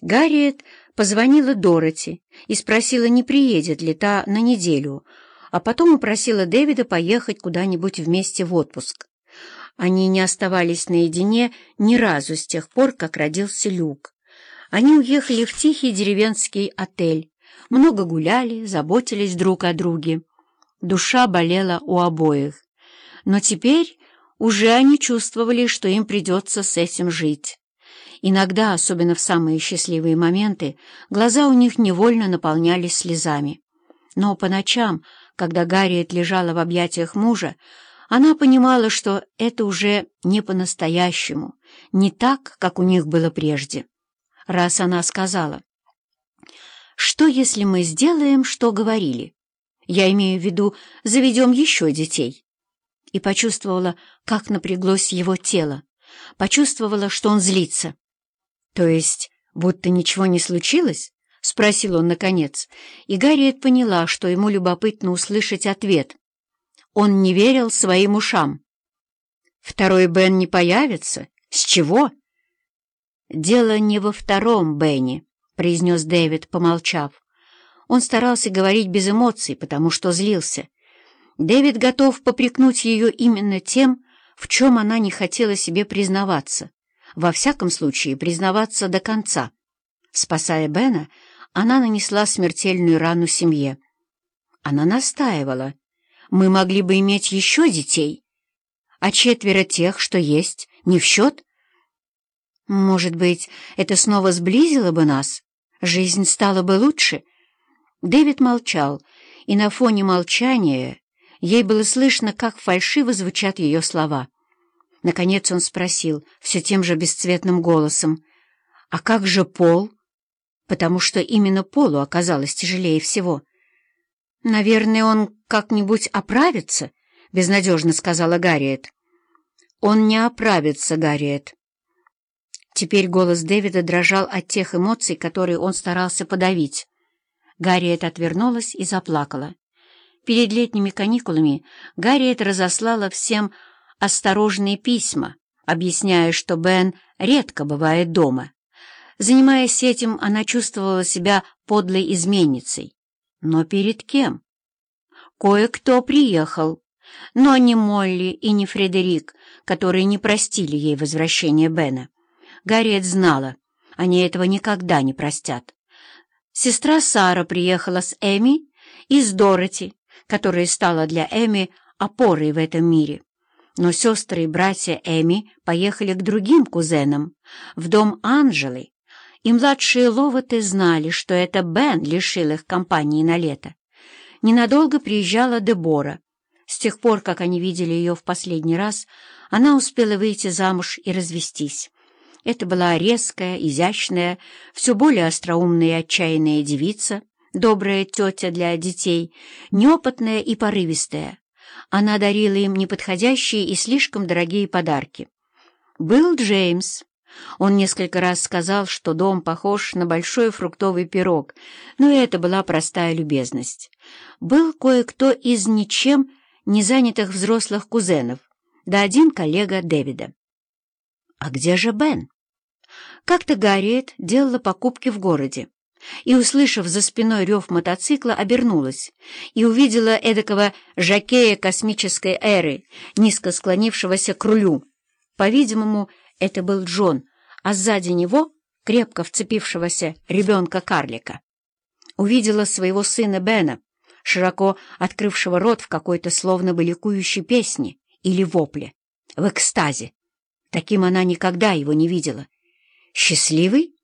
Гарриет позвонила Дороти и спросила, не приедет ли та на неделю, а потом упросила Дэвида поехать куда-нибудь вместе в отпуск. Они не оставались наедине ни разу с тех пор, как родился Люк. Они уехали в тихий деревенский отель, много гуляли, заботились друг о друге. Душа болела у обоих. Но теперь уже они чувствовали, что им придется с этим жить. Иногда, особенно в самые счастливые моменты, глаза у них невольно наполнялись слезами. Но по ночам, когда Гарриет лежала в объятиях мужа, она понимала, что это уже не по-настоящему, не так, как у них было прежде. Раз она сказала, «Что, если мы сделаем, что говорили?» Я имею в виду, заведем еще детей. И почувствовала, как напряглось его тело. Почувствовала, что он злится. То есть, будто ничего не случилось? — спросил он наконец, и Гарриет поняла, что ему любопытно услышать ответ. Он не верил своим ушам. «Второй Бен не появится? С чего?» «Дело не во втором Бене», — произнес Дэвид, помолчав. Он старался говорить без эмоций, потому что злился. Дэвид готов попрекнуть ее именно тем, в чем она не хотела себе признаваться. Во всяком случае, признаваться до конца. Спасая Бена, она нанесла смертельную рану семье. Она настаивала. «Мы могли бы иметь еще детей, а четверо тех, что есть, не в счет?» «Может быть, это снова сблизило бы нас? Жизнь стала бы лучше?» Дэвид молчал, и на фоне молчания ей было слышно, как фальшиво звучат ее слова. Наконец он спросил все тем же бесцветным голосом, «А как же Пол?» Потому что именно Полу оказалось тяжелее всего. «Наверное, он как-нибудь оправится?» — безнадежно сказала Гарриет. «Он не оправится, Гарриет». Теперь голос Дэвида дрожал от тех эмоций, которые он старался подавить. Гарриет отвернулась и заплакала. Перед летними каникулами Гарриет разослала всем осторожные письма, объясняя, что Бен редко бывает дома. Занимаясь этим, она чувствовала себя подлой изменницей. Но перед кем? Кое-кто приехал, но не Молли и не Фредерик, которые не простили ей возвращение Бена. Гарриет знала, они этого никогда не простят. Сестра Сара приехала с Эми и с Дороти, которая стала для Эми опорой в этом мире. Но сестры и братья Эми поехали к другим кузенам, в дом Анжелы, и младшие Ловоты знали, что это Бен лишил их компании на лето. Ненадолго приезжала Дебора. С тех пор, как они видели ее в последний раз, она успела выйти замуж и развестись. Это была резкая, изящная, все более остроумная и отчаянная девица, добрая тетя для детей, неопытная и порывистая. Она дарила им неподходящие и слишком дорогие подарки. Был Джеймс. Он несколько раз сказал, что дом похож на большой фруктовый пирог, но это была простая любезность. Был кое-кто из ничем не занятых взрослых кузенов, да один коллега Дэвида. А где же Бен? Как-то Гарриет делала покупки в городе и, услышав за спиной рев мотоцикла, обернулась и увидела эдакого жакея космической эры, низко склонившегося к рулю. По-видимому, это был Джон, а сзади него — крепко вцепившегося ребенка-карлика. Увидела своего сына Бена, широко открывшего рот в какой-то словно бы ликующей песне или вопле, в экстазе. Таким она никогда его не видела. Счастливый?